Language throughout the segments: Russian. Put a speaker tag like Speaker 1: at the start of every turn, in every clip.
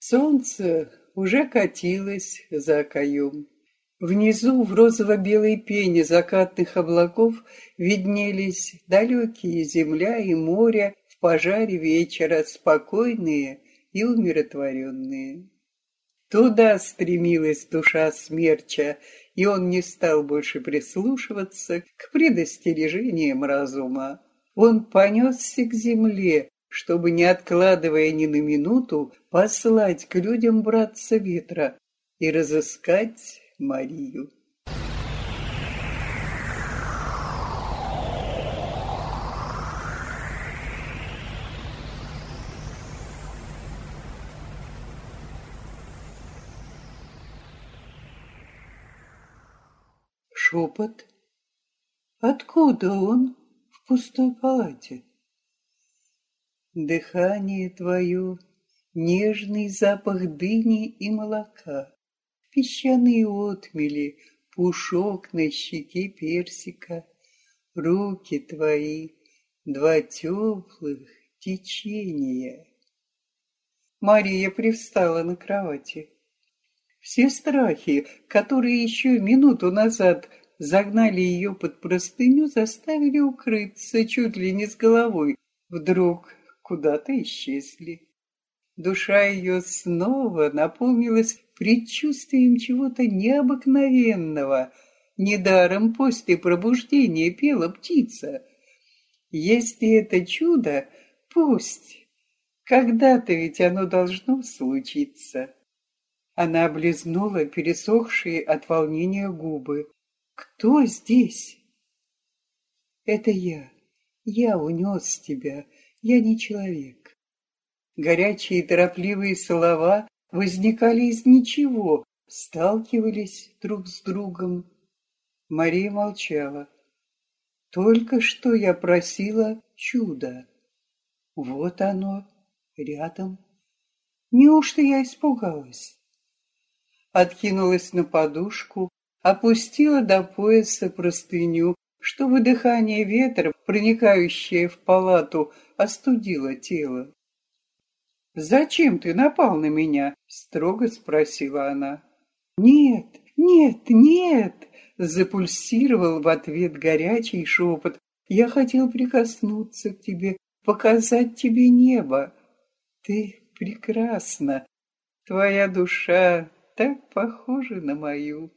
Speaker 1: Солнце уже катилось за окоем. Внизу в розово-белой пене закатных облаков виднелись далекие земля и море в пожаре вечера, спокойные и умиротворенные. Туда стремилась душа смерча, и он не стал больше прислушиваться к предостережениям разума. Он понесся к земле, чтобы, не откладывая ни на минуту, послать к людям братца ветра и разыскать Марию. Шепот. Откуда он в пустой палате? Дыхание твое, нежный запах дыни и молока песчаные отмели, пушок на щеке персика, руки твои, два теплых течения. Мария привстала на кровати. Все страхи, которые еще минуту назад загнали ее под простыню, заставили укрыться чуть ли не с головой. Вдруг куда-то исчезли. Душа ее снова наполнилась предчувствием чего-то необыкновенного. Недаром после пробуждения пела птица. Если это чудо, пусть. Когда-то ведь оно должно случиться. Она облизнула пересохшие от волнения губы. «Кто здесь?» «Это я. Я унес тебя. Я не человек». Горячие торопливые слова возникали из ничего, сталкивались друг с другом. Мария молчала. Только что я просила чуда. Вот оно, рядом. Неужто я испугалась? Откинулась на подушку, опустила до пояса простыню, чтобы дыхание ветра, проникающее в палату, остудило тело. «Зачем ты напал на меня?» — строго спросила она. «Нет, нет, нет!» — запульсировал в ответ горячий шепот. «Я хотел прикоснуться к тебе, показать тебе небо. Ты прекрасна. Твоя душа так похожа на мою».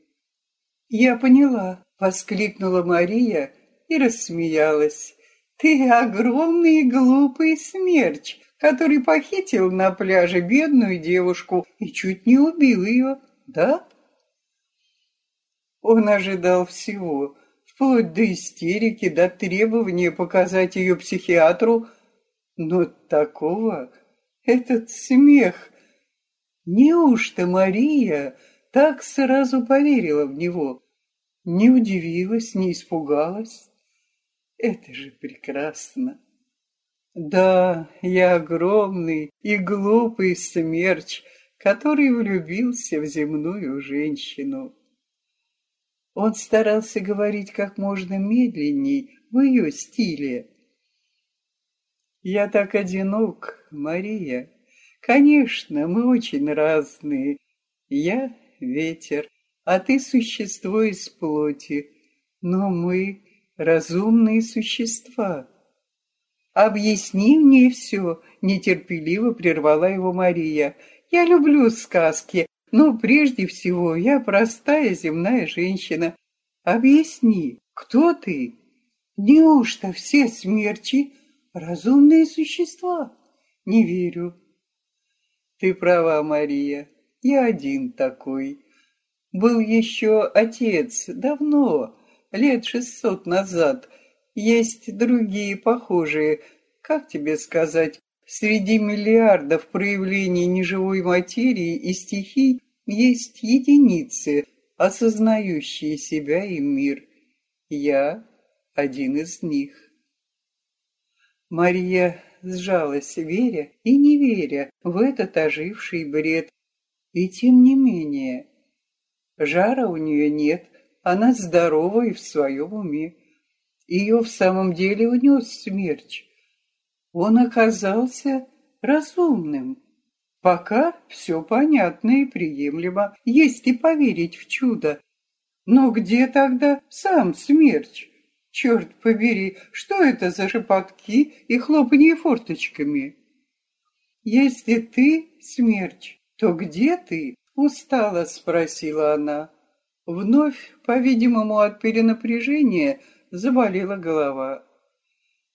Speaker 1: «Я поняла», — воскликнула Мария и рассмеялась. «Ты огромный глупый смерч, который похитил на пляже бедную девушку и чуть не убил ее, да? Он ожидал всего, вплоть до истерики, до требования показать ее психиатру, но такого, этот смех, неужто Мария так сразу поверила в него, не удивилась, не испугалась? Это же прекрасно! Да, я огромный и глупый смерч, который влюбился в земную женщину. Он старался говорить как можно медленней в ее стиле. «Я так одинок, Мария. Конечно, мы очень разные. Я — ветер, а ты — существо из плоти. Но мы — разумные существа». «Объясни мне все», — нетерпеливо прервала его Мария. «Я люблю сказки, но прежде всего я простая земная женщина. Объясни, кто ты? Неужто все смерчи — разумные существа? Не верю». «Ты права, Мария, я один такой. Был еще отец, давно, лет шестьсот назад, — есть другие похожие, как тебе сказать, среди миллиардов проявлений неживой материи и стихий есть единицы, осознающие себя и мир. Я один из них. Мария сжалась, веря и не веря в этот оживший бред. И тем не менее, жара у нее нет, она здорова и в своем уме. Ее в самом деле унес смерч. Он оказался разумным. Пока все понятно и приемлемо, если поверить в чудо. Но где тогда сам смерч? Черт побери, что это за шепотки и хлопанье форточками? Если ты смерч, то где ты? Устала, спросила она. Вновь, по-видимому, от перенапряжения заболела голова.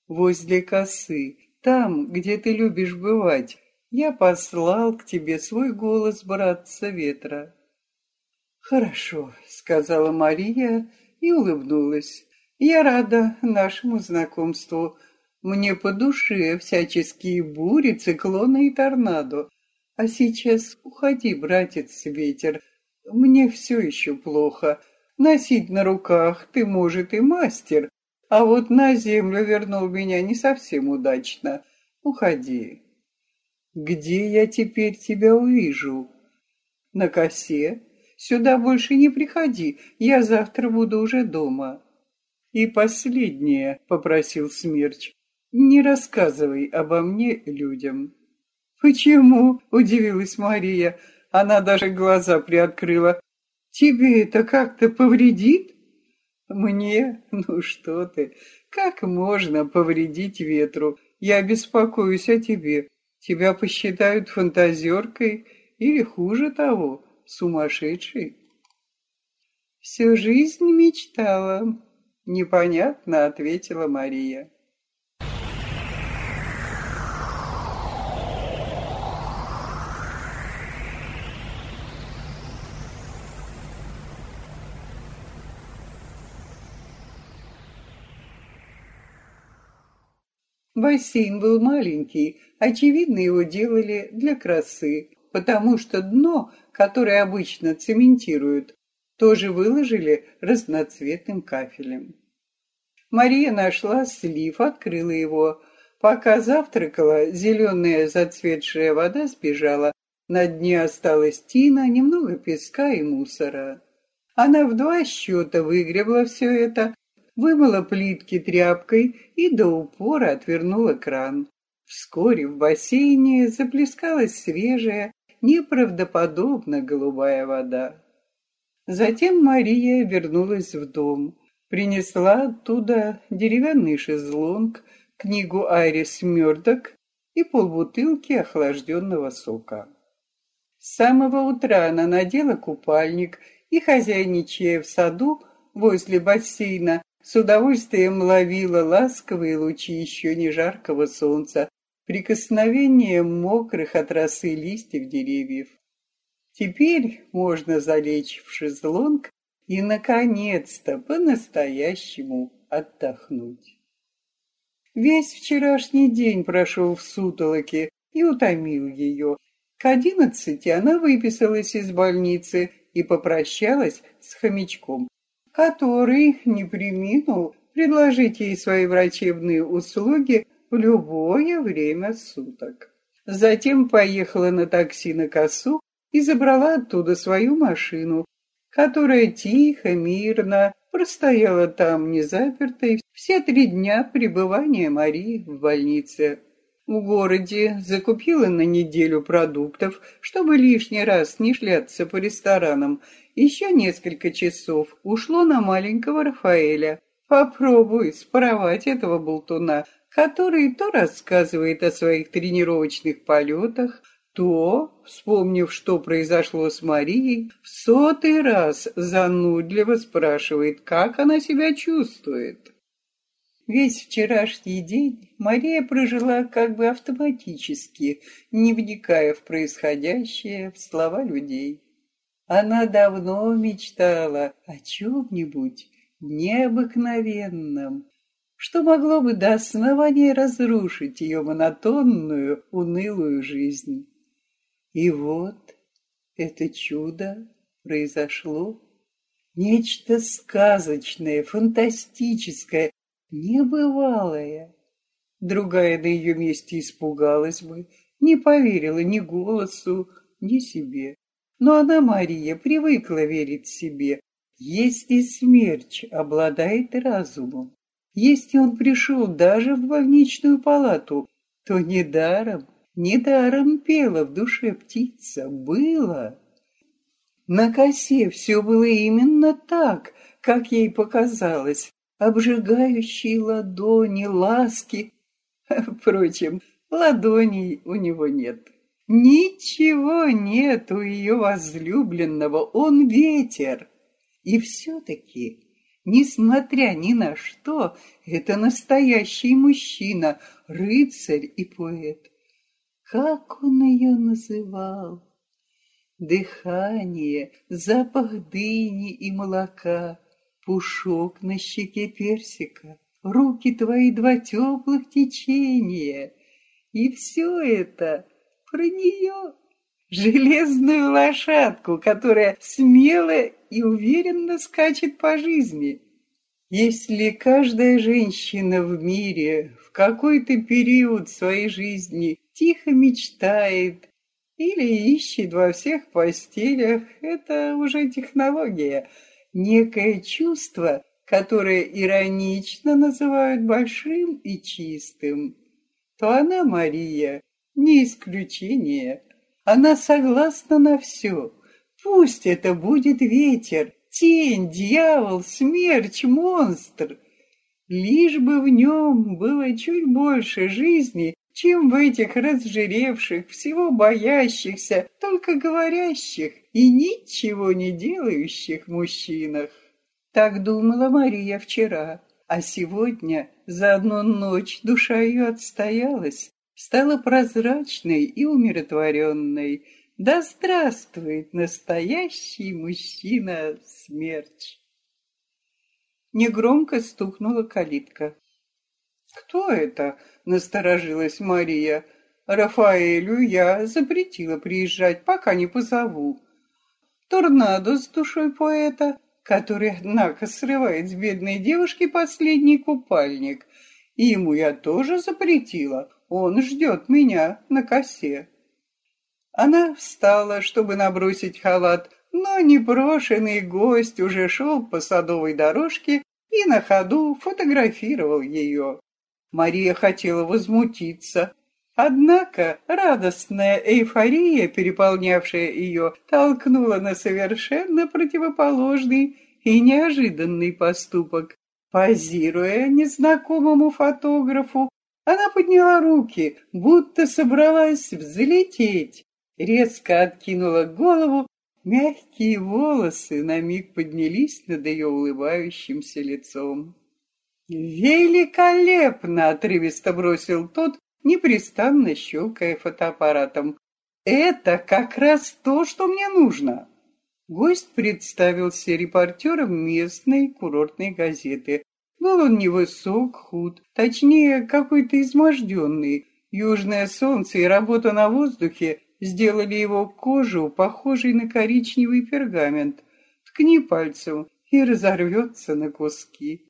Speaker 1: Возле косы, там, где ты любишь бывать, я послал к тебе свой голос, братца ветра. Хорошо, сказала Мария и улыбнулась. Я рада нашему знакомству. Мне по душе всяческие бури, циклоны и торнадо. А сейчас уходи, братец ветер. Мне все еще плохо. Носить на руках ты, может, и мастер, а вот на землю вернул меня не совсем удачно. Уходи. Где я теперь тебя увижу? На косе? Сюда больше не приходи, я завтра буду уже дома. И последнее, попросил Смерч, не рассказывай обо мне людям. Почему? Удивилась Мария. Она даже глаза приоткрыла. Тебе это как-то повредит? Мне? Ну что ты? Как можно повредить ветру? Я беспокоюсь о тебе. Тебя посчитают фантазеркой или, хуже того, сумасшедшей. Всю жизнь мечтала. Непонятно, ответила Мария. Бассейн был маленький, очевидно, его делали для красы, потому что дно, которое обычно цементируют, тоже выложили разноцветным кафелем. Мария нашла слив, открыла его. Пока завтракала, зеленая зацветшая вода сбежала. На дне осталась тина, немного песка и мусора. Она в два счета выгребла все это, вымыла плитки тряпкой и до упора отвернула кран. Вскоре в бассейне заплескалась свежая, неправдоподобно голубая вода. Затем Мария вернулась в дом, принесла оттуда деревянный шезлонг, книгу Айрис Мёрдок и полбутылки охлажденного сока. С самого утра она надела купальник и, хозяйничая в саду возле бассейна, с удовольствием ловила ласковые лучи еще не жаркого солнца, прикосновение мокрых от росы листьев деревьев. Теперь можно залечь в шезлонг и, наконец-то, по-настоящему отдохнуть. Весь вчерашний день прошел в сутолоке и утомил ее. К одиннадцати она выписалась из больницы и попрощалась с хомячком который не приминул предложить ей свои врачебные услуги в любое время суток. Затем поехала на такси на косу и забрала оттуда свою машину, которая тихо, мирно простояла там незапертой все три дня пребывания Марии в больнице. В городе закупила на неделю продуктов, чтобы лишний раз не шляться по ресторанам, еще несколько часов ушло на маленького Рафаэля. Попробуй споровать этого болтуна, который то рассказывает о своих тренировочных полетах, то, вспомнив, что произошло с Марией, в сотый раз занудливо спрашивает, как она себя чувствует. Весь вчерашний день Мария прожила как бы автоматически, не вникая в происходящее, в слова людей. Она давно мечтала о чем-нибудь необыкновенном, что могло бы до основания разрушить ее монотонную, унылую жизнь. И вот это чудо произошло. Нечто сказочное, фантастическое, небывалое. Другая на ее месте испугалась бы, не поверила ни голосу, ни себе. Но она, Мария, привыкла верить себе. Если смерч обладает разумом, если он пришел даже в больничную палату, то недаром, Недаром пела в душе птица, было. На косе все было именно так, как ей показалось. Обжигающие ладони, ласки. Впрочем, ладоней у него нет. Ничего нет у ее возлюбленного, он ветер. И все-таки, несмотря ни на что, это настоящий мужчина, рыцарь и поэт. Как он ее называл? Дыхание, запах дыни и молока, пушок на щеке персика, руки твои два теплых течения. И все это про нее, железную лошадку, которая смело и уверенно скачет по жизни. Если каждая женщина в мире в какой-то период своей жизни тихо мечтает или ищет во всех постелях, это уже технология, некое чувство, которое иронично называют большим и чистым, то она, Мария, не исключение. Она согласна на все. Пусть это будет ветер, тень, дьявол, смерч, монстр. Лишь бы в нем было чуть больше жизни, чем в этих разжиревших, всего боящихся, только говорящих и ничего не делающих мужчинах. Так думала Мария вчера, а сегодня за одну ночь душа ее отстоялась, стала прозрачной и умиротворенной. Да здравствует настоящий мужчина-смерч! Негромко стукнула калитка. «Кто это?» — насторожилась Мария. «Рафаэлю я запретила приезжать, пока не позову. Торнадо с душой поэта, который, однако, срывает с бедной девушки последний купальник. И ему я тоже запретила. Он ждет меня на косе. Она встала, чтобы набросить халат, но непрошенный гость уже шел по садовой дорожке и на ходу фотографировал ее. Мария хотела возмутиться, однако радостная эйфория, переполнявшая ее, толкнула на совершенно противоположный и неожиданный поступок. Позируя незнакомому фотографу, она подняла руки, будто собралась взлететь, резко откинула голову, мягкие волосы на миг поднялись над ее улыбающимся лицом. «Великолепно!» — отрывисто бросил тот, непрестанно щелкая фотоаппаратом. «Это как раз то, что мне нужно!» Гость представился репортером местной курортной газеты. Был он невысок, худ, точнее, какой-то изможденный. Южное солнце и работа на воздухе сделали его кожу похожей на коричневый пергамент. Ткни пальцем и разорвется на куски.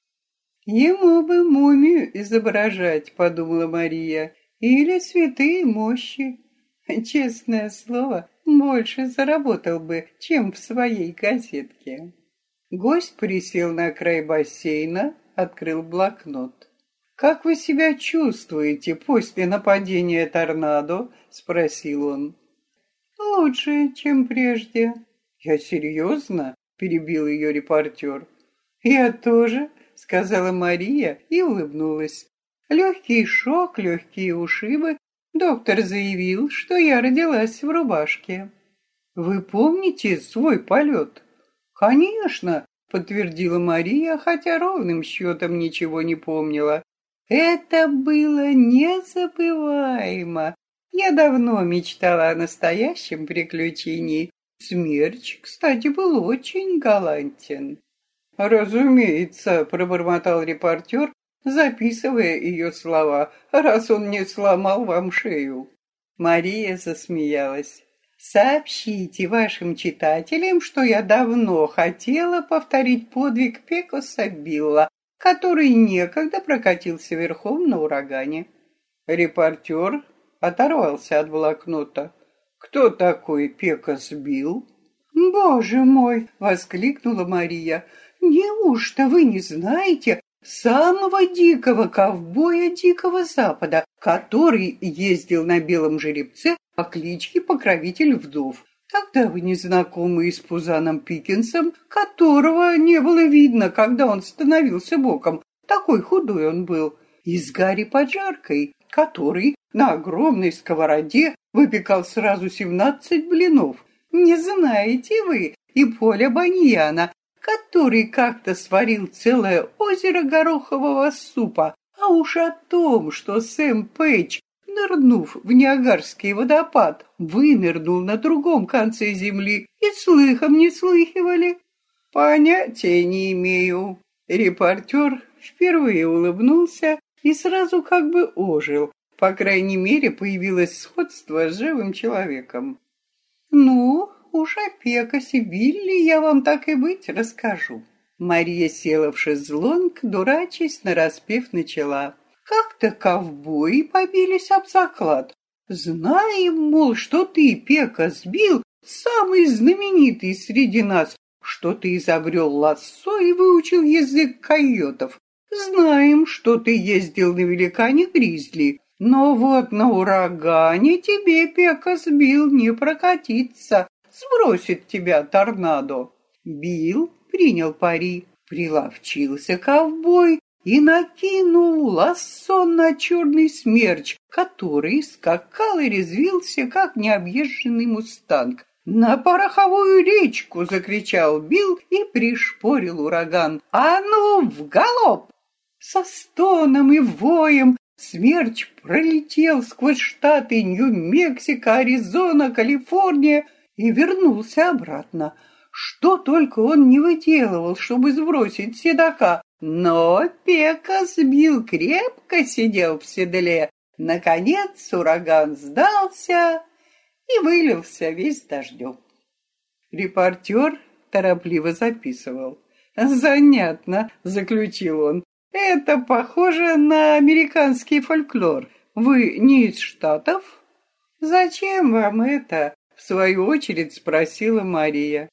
Speaker 1: «Ему бы мумию изображать», — подумала Мария, — «или святые мощи». Честное слово, больше заработал бы, чем в своей газетке. Гость присел на край бассейна, открыл блокнот. «Как вы себя чувствуете после нападения торнадо?» — спросил он. «Лучше, чем прежде». «Я серьезно?» — перебил ее репортер. «Я тоже», — сказала Мария и улыбнулась. Легкий шок, легкие ушибы. Доктор заявил, что я родилась в рубашке. «Вы помните свой полет?» «Конечно», подтвердила Мария, хотя ровным счетом ничего не помнила. Это было незабываемо. Я давно мечтала о настоящем приключении. Смерч, кстати, был очень галантен. «Разумеется», — пробормотал репортер, записывая ее слова, «раз он не сломал вам шею». Мария засмеялась. Сообщите вашим читателям, что я давно хотела повторить подвиг Пекоса Билла, который некогда прокатился верхом на урагане. Репортер оторвался от блокнота. «Кто такой Пекос Билл?» «Боже мой!» — воскликнула Мария. «Неужто вы не знаете самого дикого ковбоя Дикого Запада, который ездил на белом жеребце по кличке Покровитель Вдов. Тогда вы не знакомы с Пузаном Пикинсом, которого не было видно, когда он становился боком. Такой худой он был. И с Гарри Поджаркой, который на огромной сковороде выпекал сразу семнадцать блинов. Не знаете вы и Поля Баньяна, который как-то сварил целое озеро горохового супа, а уж о том, что Сэм Пейдж, нырнув в Ниагарский водопад, вынырнул на другом конце земли и слыхом не слыхивали. Понятия не имею. Репортер впервые улыбнулся и сразу как бы ожил. По крайней мере, появилось сходство с живым человеком. «Ну, уж о Пекасе я вам так и быть расскажу». Мария села в шезлонг, дурачись, нараспев начала. Как-то ковбои побились об заклад. Знаем, мол, что ты, Пека, сбил, самый знаменитый среди нас, что ты изобрел лассо и выучил язык койотов. Знаем, что ты ездил на великане Гризли. Но вот на урагане тебе Пека сбил не прокатиться, сбросит тебя торнадо. Бил принял пари, приловчился ковбой и накинул лассо на черный смерч, который скакал и резвился, как необъезженный мустанг. «На пороховую речку!» — закричал Бил и пришпорил ураган. «А ну, в галоп!» Со стоном и воем Смерч пролетел сквозь штаты Нью-Мексико, Аризона, Калифорния и вернулся обратно. Что только он не выделывал, чтобы сбросить седока, но Пека сбил крепко сидел в седле. Наконец ураган сдался и вылился весь дождем. Репортер торопливо записывал. «Занятно», — заключил он. Это похоже на американский фольклор. Вы не из Штатов? Зачем вам это? В свою очередь спросила Мария.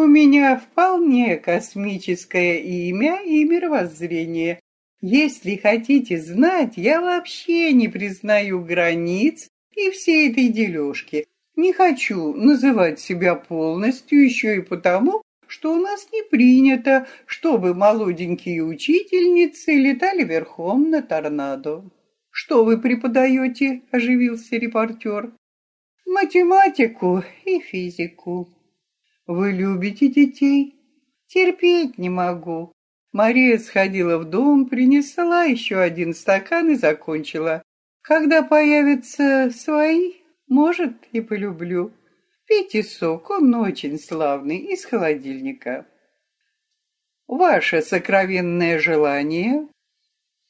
Speaker 1: У меня вполне космическое имя и мировоззрение. Если хотите знать, я вообще не признаю границ и всей этой дележки. Не хочу называть себя полностью еще и потому, что у нас не принято, чтобы молоденькие учительницы летали верхом на торнадо. «Что вы преподаете?» – оживился репортер. «Математику и физику». «Вы любите детей?» «Терпеть не могу». Мария сходила в дом, принесла еще один стакан и закончила. «Когда появятся свои, может, и полюблю». Пейте сок, он очень славный, из холодильника. Ваше сокровенное желание?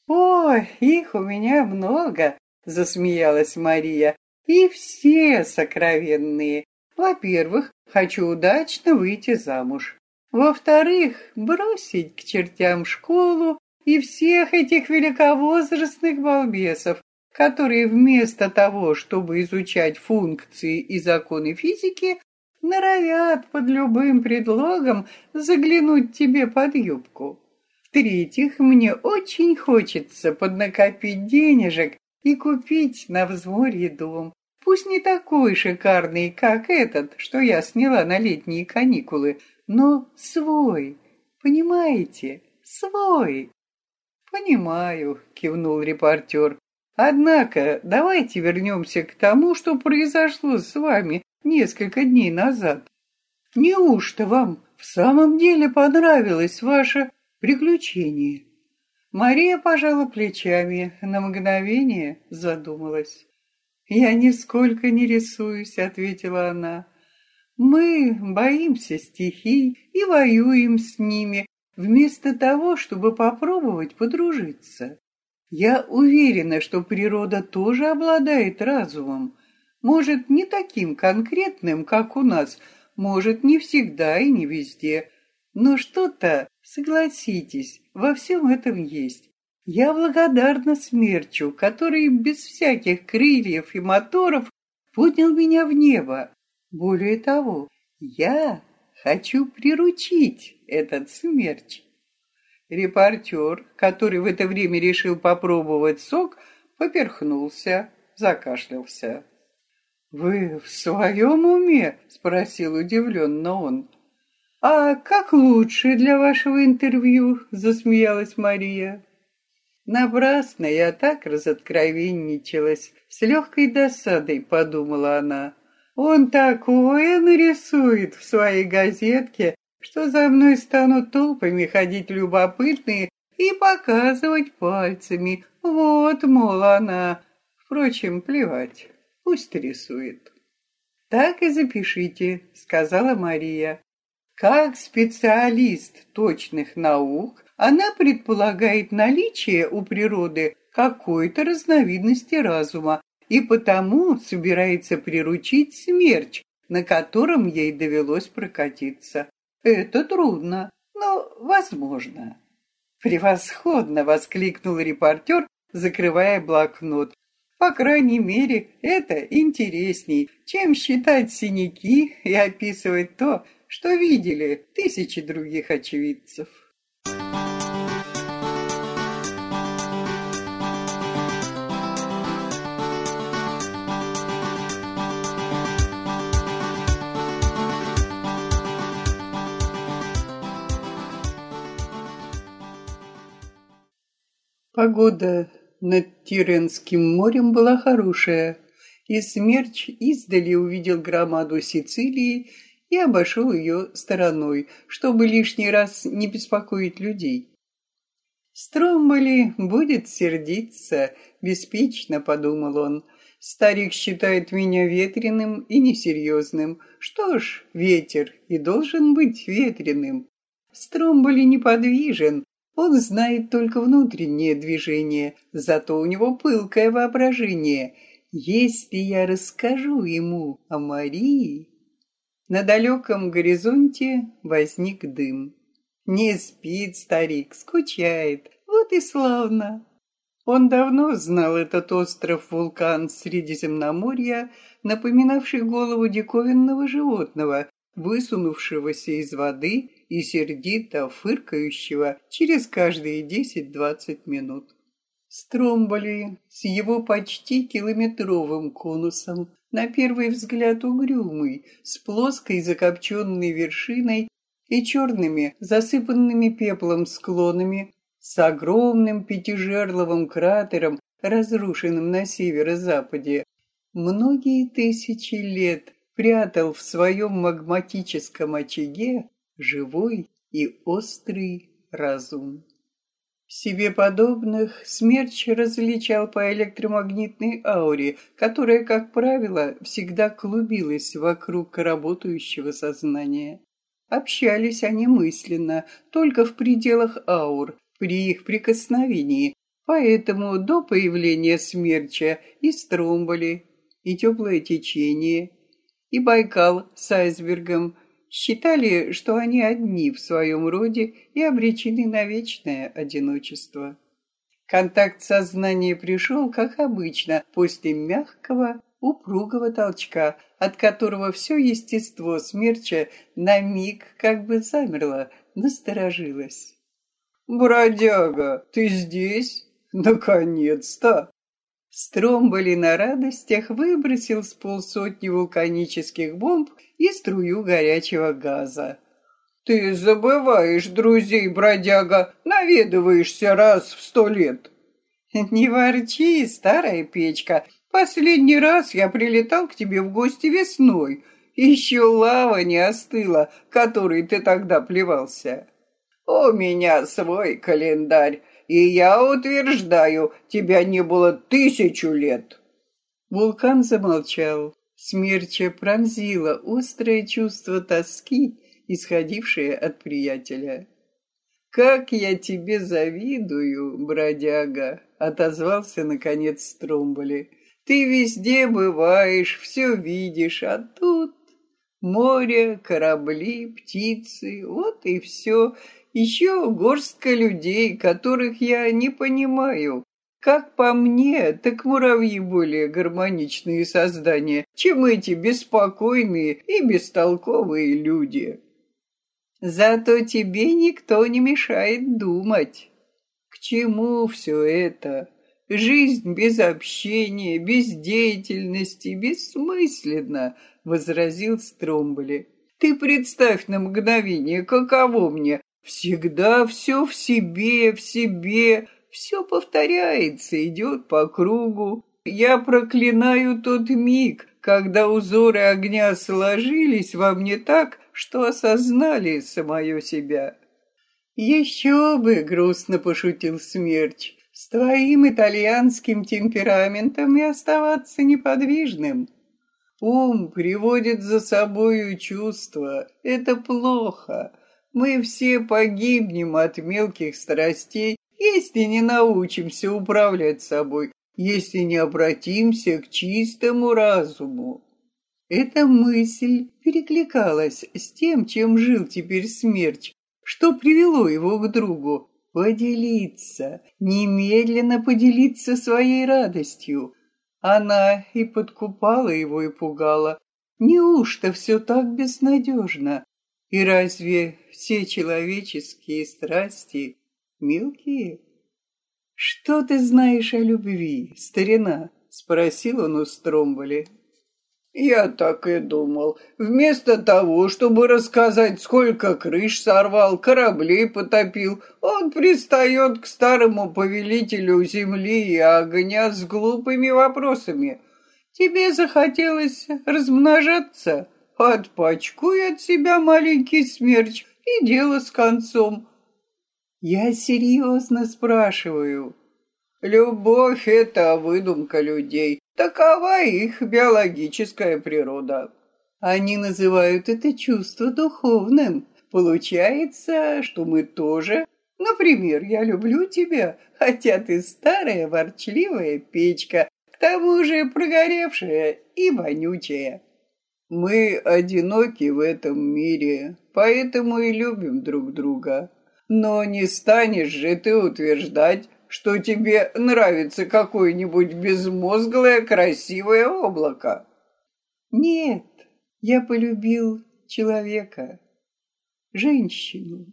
Speaker 1: Ой, их у меня много, засмеялась Мария. И все сокровенные. Во-первых, хочу удачно выйти замуж. Во-вторых, бросить к чертям школу и всех этих великовозрастных балбесов, которые вместо того, чтобы изучать функции и законы физики, норовят под любым предлогом заглянуть тебе под юбку. В-третьих, мне очень хочется поднакопить денежек и купить на взморье дом. Пусть не такой шикарный, как этот, что я сняла на летние каникулы, но свой, понимаете, свой. «Понимаю», — кивнул репортер. Однако давайте вернемся к тому, что произошло с вами несколько дней назад. Неужто вам в самом деле понравилось ваше приключение? Мария пожала плечами, на мгновение задумалась. «Я нисколько не рисуюсь», — ответила она. «Мы боимся стихий и воюем с ними, вместо того, чтобы попробовать подружиться. Я уверена, что природа тоже обладает разумом. Может, не таким конкретным, как у нас, может, не всегда и не везде. Но что-то, согласитесь, во всем этом есть. Я благодарна смерчу, который без всяких крыльев и моторов поднял меня в небо. Более того, я хочу приручить этот смерч. Репортер, который в это время решил попробовать сок, поперхнулся, закашлялся. «Вы в своем уме?» — спросил удивленно он. «А как лучше для вашего интервью?» — засмеялась Мария. Напрасно я так разоткровенничалась, с легкой досадой подумала она. Он такое нарисует в своей газетке, что за мной станут толпами ходить любопытные и показывать пальцами. Вот, мол, она. Впрочем, плевать, пусть рисует. «Так и запишите», — сказала Мария. Как специалист точных наук, она предполагает наличие у природы какой-то разновидности разума и потому собирается приручить смерч, на котором ей довелось прокатиться. Это трудно, но возможно. «Превосходно!» — воскликнул репортер, закрывая блокнот. «По крайней мере, это интересней, чем считать синяки и описывать то, что видели тысячи других очевидцев. Погода над Тиренским морем была хорошая, и Смерч издали увидел громаду Сицилии и обошел ее стороной, чтобы лишний раз не беспокоить людей. «Стромболи будет сердиться», — беспечно подумал он. «Старик считает меня ветреным и несерьезным. Что ж, ветер и должен быть ветреным. Стромболи неподвижен, он знает только внутреннее движение, зато у него пылкое воображение. Если я расскажу ему о Марии, на далеком горизонте возник дым. Не спит старик, скучает. Вот и славно. Он давно знал этот остров-вулкан Средиземноморья, напоминавший голову диковинного животного, высунувшегося из воды и сердито фыркающего через каждые десять-двадцать минут. Стромболи с его почти километровым конусом на первый взгляд угрюмый, с плоской закопченной вершиной и черными, засыпанными пеплом склонами, с огромным пятижерловым кратером, разрушенным на северо-западе, многие тысячи лет прятал в своем магматическом очаге живой и острый разум. Себе подобных Смерч различал по электромагнитной ауре, которая, как правило, всегда клубилась вокруг работающего сознания. Общались они мысленно, только в пределах аур, при их прикосновении, поэтому до появления Смерча и Стромболи, и теплое течение, и Байкал с айсбергом – считали, что они одни в своем роде и обречены на вечное одиночество. Контакт сознания пришел, как обычно, после мягкого, упругого толчка, от которого все естество смерча на миг как бы замерло, насторожилось. «Бродяга, ты здесь? Наконец-то!» Стромболи на радостях выбросил с полсотни вулканических бомб и струю горячего газа. «Ты забываешь друзей, бродяга, наведываешься раз в сто лет». «Не ворчи, старая печка. Последний раз я прилетал к тебе в гости весной. Еще лава не остыла, которой ты тогда плевался». «У меня свой календарь. И я утверждаю, тебя не было тысячу лет. Вулкан замолчал. Смерча пронзила острое чувство тоски, исходившее от приятеля. «Как я тебе завидую, бродяга!» — отозвался, наконец, Стромболи. «Ты везде бываешь, все видишь, а тут море, корабли, птицы, вот и все, еще горстка людей, которых я не понимаю. Как по мне, так муравьи более гармоничные создания, чем эти беспокойные и бестолковые люди. Зато тебе никто не мешает думать. К чему все это? Жизнь без общения, без деятельности, бессмысленна, возразил Стромболи. Ты представь на мгновение, каково мне. Всегда все в себе, в себе, все повторяется, идет по кругу. Я проклинаю тот миг, когда узоры огня сложились во мне так, что осознали самое себя. «Еще бы!» — грустно пошутил Смерч. «С твоим итальянским темпераментом и оставаться неподвижным. Ум приводит за собою чувства. Это плохо. Мы все погибнем от мелких страстей, если не научимся управлять собой, если не обратимся к чистому разуму. Эта мысль перекликалась с тем, чем жил теперь смерч, что привело его к другу. Поделиться, немедленно поделиться своей радостью. Она и подкупала его, и пугала. Неужто все так безнадежно? И разве все человеческие страсти мелкие? «Что ты знаешь о любви, старина?» — спросил он у Стромболи.
Speaker 2: Я так и думал. Вместо того, чтобы рассказать, сколько крыш сорвал, кораблей потопил, он пристает к старому повелителю земли и огня с глупыми вопросами. Тебе захотелось размножаться? Отпачкуй от себя маленький смерч, и дело с концом.
Speaker 1: Я серьезно спрашиваю.
Speaker 2: Любовь — это выдумка людей. Такова их биологическая природа.
Speaker 1: Они называют это чувство духовным. Получается, что мы тоже... Например, я люблю тебя, хотя ты старая ворчливая печка, к тому же прогоревшая и вонючая.
Speaker 2: Мы одиноки в этом мире, поэтому и любим друг друга. Но не станешь же ты утверждать, что тебе нравится какое-нибудь безмозглое красивое облако.
Speaker 1: Нет, я полюбил человека, женщину.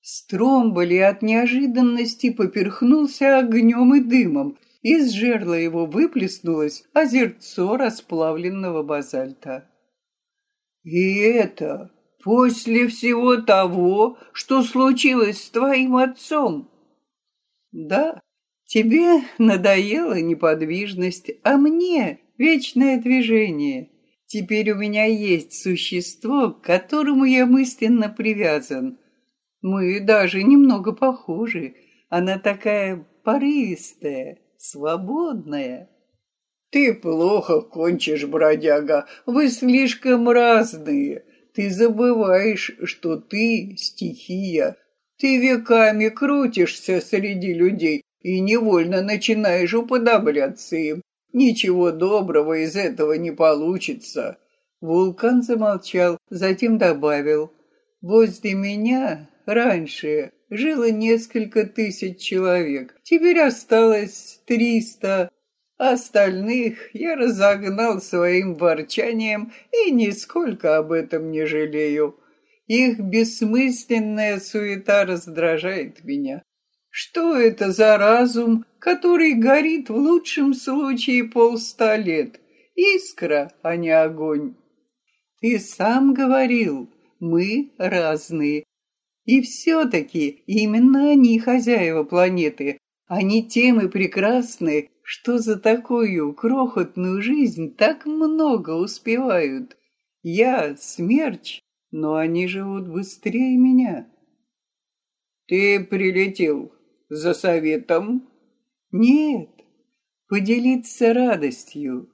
Speaker 1: Стромболи от неожиданности поперхнулся огнем и дымом, из жерла его выплеснулось озерцо расплавленного базальта.
Speaker 2: «И это после всего того, что случилось с твоим отцом?»
Speaker 1: Да, тебе надоела неподвижность, а мне вечное движение. Теперь у меня есть существо, к которому я мысленно привязан. Мы даже немного похожи. Она такая порывистая, свободная.
Speaker 2: Ты плохо кончишь, бродяга. Вы слишком разные. Ты забываешь, что ты стихия, ты веками крутишься среди людей и невольно начинаешь уподобляться им. Ничего доброго из этого не получится.
Speaker 1: Вулкан замолчал, затем добавил. Возле меня раньше жило несколько тысяч человек. Теперь осталось триста. Остальных я разогнал своим ворчанием и нисколько об этом не жалею. Их бессмысленная суета раздражает меня. Что это за разум, который горит в лучшем случае полста лет? Искра, а не огонь. Ты сам говорил, мы разные. И все-таки именно они хозяева планеты. Они тем и прекрасны, что за такую крохотную жизнь так много успевают. Я, смерч, но они живут быстрее меня.
Speaker 2: Ты прилетел за советом?
Speaker 1: Нет, поделиться радостью.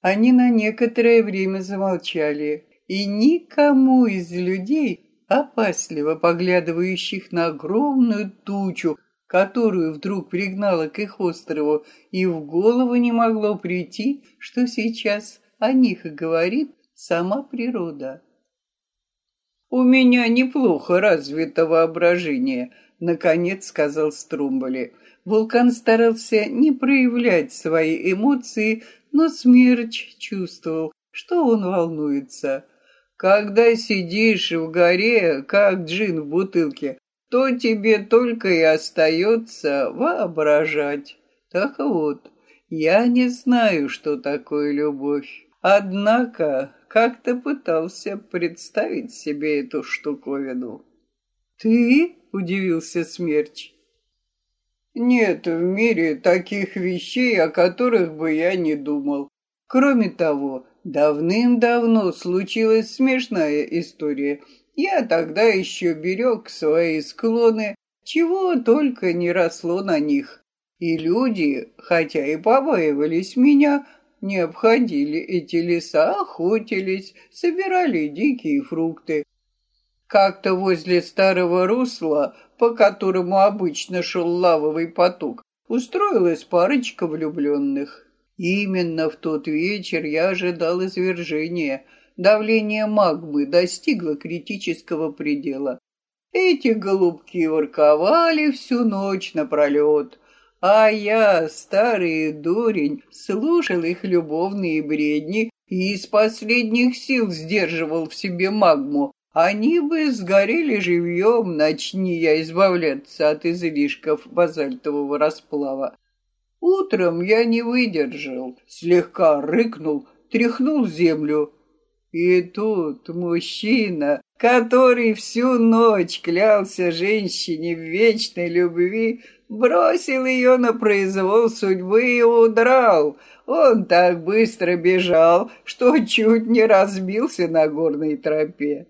Speaker 1: Они на некоторое время замолчали, и никому из людей, опасливо поглядывающих на огромную тучу, которую вдруг пригнала к их острову, и в голову не могло прийти, что сейчас о них говорит сама природа.
Speaker 2: «У меня неплохо развито воображение», — наконец сказал Струмболи.
Speaker 1: Вулкан старался не проявлять свои эмоции, но Смерч чувствовал, что он волнуется.
Speaker 2: Когда сидишь в горе, как джин в бутылке, то тебе только и остается воображать. Так вот, я не знаю, что такое любовь. Однако как-то пытался представить себе эту штуковину.
Speaker 1: «Ты?» — удивился Смерч.
Speaker 2: «Нет в мире таких вещей, о которых бы я не думал. Кроме того, давным-давно случилась смешная история. Я тогда еще берег свои склоны, чего только не росло на них. И люди, хотя и побаивались меня, не обходили эти леса, охотились, собирали дикие фрукты. Как-то возле старого русла, по которому обычно шел лавовый поток, устроилась парочка влюбленных. Именно в тот вечер я ожидал извержения. Давление магмы достигло критического предела. Эти голубки ворковали всю ночь напролет. А я, старый дурень, слушал их любовные бредни и из последних сил сдерживал в себе магму. Они бы сгорели живьем, начни я избавляться от излишков базальтового расплава. Утром я не выдержал, слегка рыкнул, тряхнул землю. И тут мужчина, который всю ночь клялся женщине в вечной любви, бросил ее на произвол судьбы и удрал. Он так быстро бежал, что чуть не разбился на горной тропе.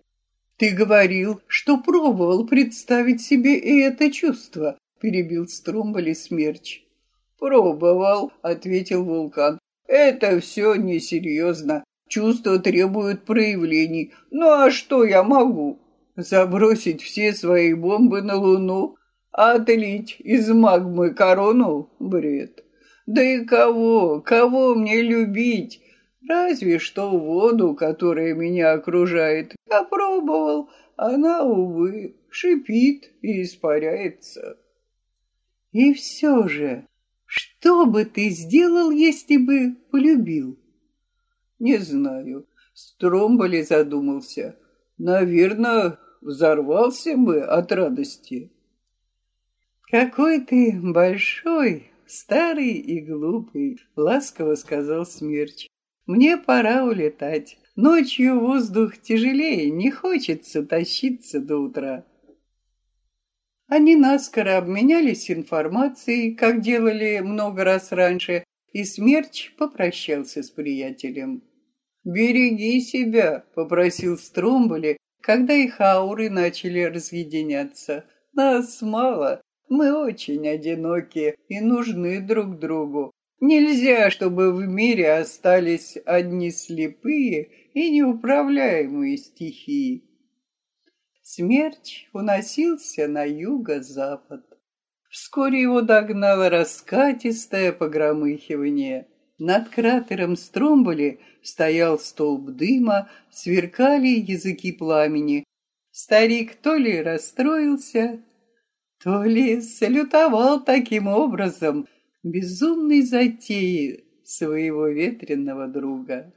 Speaker 1: «Ты говорил, что пробовал представить себе и это чувство», — перебил Стромболи смерч.
Speaker 2: «Пробовал», — ответил вулкан. «Это все несерьезно. Чувства требуют проявлений. Ну а что я могу? Забросить все свои бомбы на Луну? Отлить из магмы корону? Бред. Да и кого, кого мне любить? Разве что воду, которая меня окружает. Я пробовал, она, увы, шипит и испаряется.
Speaker 1: И все же, что бы ты сделал, если бы полюбил?
Speaker 2: Не знаю. Стромболи задумался. Наверное, взорвался бы от радости.
Speaker 1: «Какой ты большой, старый и глупый», — ласково сказал Смерч. «Мне пора улетать. Ночью воздух тяжелее, не хочется тащиться до утра». Они наскоро обменялись информацией, как делали много раз раньше, и Смерч попрощался с приятелем.
Speaker 2: «Береги себя», — попросил Стромболи, когда их ауры начали разъединяться. «Нас мало, мы очень одиноки и нужны друг другу. Нельзя, чтобы в мире остались одни слепые и неуправляемые стихии.
Speaker 1: Смерч уносился на юго-запад. Вскоре его догнало раскатистое погромыхивание. Над кратером Стромболи стоял столб дыма, сверкали языки пламени. Старик то ли расстроился, то ли салютовал таким образом безумной затеи своего ветреного друга.